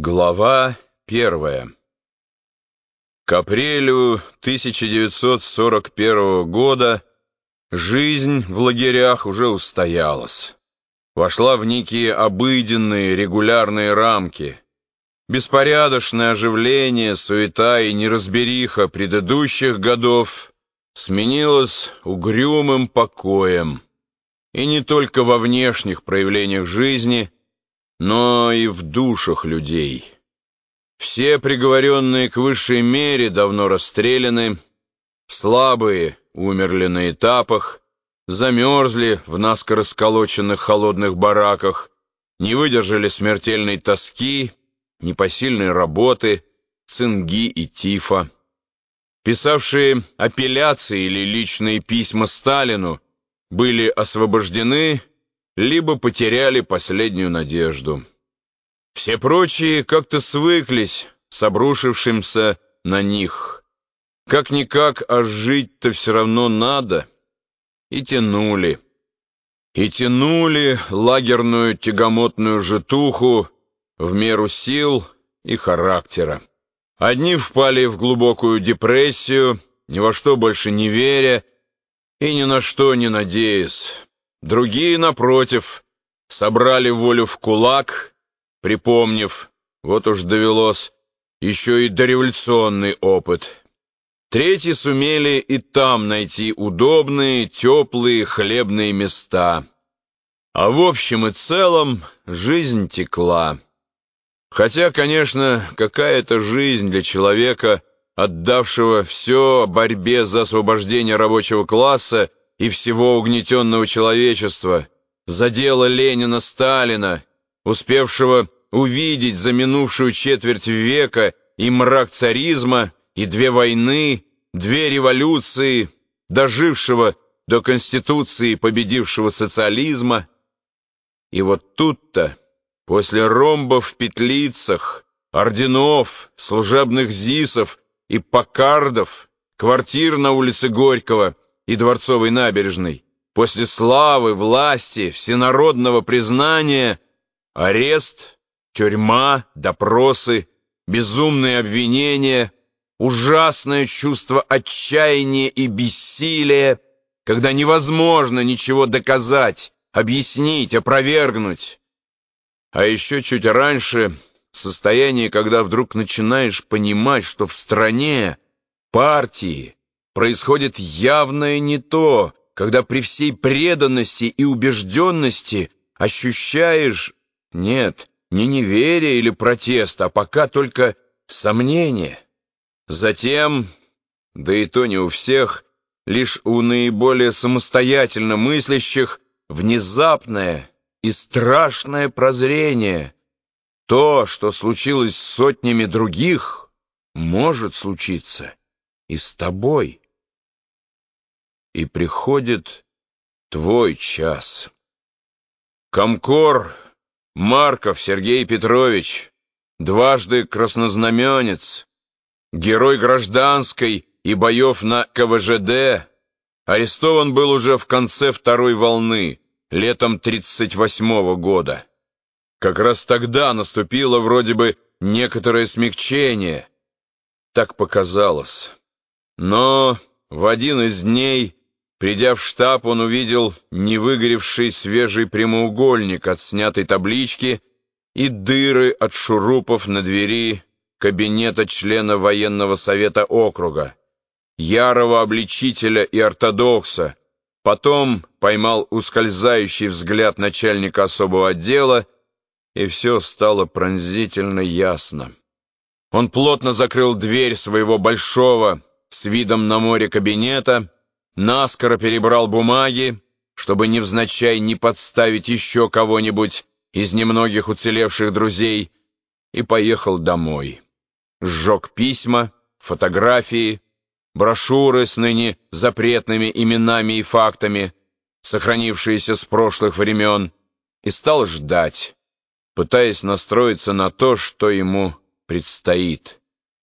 Глава первая К апрелю 1941 года жизнь в лагерях уже устоялась. Вошла в некие обыденные регулярные рамки. Беспорядочное оживление, суета и неразбериха предыдущих годов сменилось угрюмым покоем. И не только во внешних проявлениях жизни – но и в душах людей. Все приговоренные к высшей мере давно расстреляны, слабые умерли на этапах, замерзли в наскоро сколоченных холодных бараках, не выдержали смертельной тоски, непосильной работы, цинги и тифа. Писавшие апелляции или личные письма Сталину были освобождены либо потеряли последнюю надежду. Все прочие как-то свыклись с обрушившимся на них. Как-никак, а жить-то все равно надо. И тянули. И тянули лагерную тягомотную житуху в меру сил и характера. Одни впали в глубокую депрессию, ни во что больше не веря и ни на что не надеясь. Другие, напротив, собрали волю в кулак, припомнив, вот уж довелось, еще и дореволюционный опыт. Третьи сумели и там найти удобные, теплые хлебные места. А в общем и целом жизнь текла. Хотя, конечно, какая-то жизнь для человека, отдавшего все борьбе за освобождение рабочего класса и всего угнетенного человечества, за дело Ленина-Сталина, успевшего увидеть за минувшую четверть века и мрак царизма, и две войны, две революции, дожившего до Конституции победившего социализма. И вот тут-то, после ромбов в петлицах, орденов, служебных ЗИСов и покардов, квартир на улице Горького, и Дворцовой набережной, после славы, власти, всенародного признания, арест, тюрьма, допросы, безумные обвинения, ужасное чувство отчаяния и бессилия, когда невозможно ничего доказать, объяснить, опровергнуть. А еще чуть раньше состояние, когда вдруг начинаешь понимать, что в стране партии, происходит явное не то, когда при всей преданности и убежденности ощущаешь, нет, не неверие или протест, а пока только сомнение. Затем, да и то не у всех, лишь у наиболее самостоятельно мыслящих, внезапное и страшное прозрение. То, что случилось с сотнями других, может случиться и с тобой и приходит твой час. Комкор Марков Сергей Петрович, дважды краснознаменец, герой гражданской и боев на КВЖД, арестован был уже в конце второй волны, летом 38-го года. Как раз тогда наступило вроде бы некоторое смягчение. Так показалось. Но в один из дней Придя в штаб, он увидел невыгоревший свежий прямоугольник от снятой таблички и дыры от шурупов на двери кабинета члена военного совета округа, ярого обличителя и ортодокса, потом поймал ускользающий взгляд начальника особого отдела, и все стало пронзительно ясно. Он плотно закрыл дверь своего большого с видом на море кабинета, наскоро перебрал бумаги, чтобы невзначай не подставить еще кого-нибудь из немногих уцелевших друзей, и поехал домой. Сжег письма, фотографии, брошюры с ныне запретными именами и фактами, сохранившиеся с прошлых времен, и стал ждать, пытаясь настроиться на то, что ему предстоит.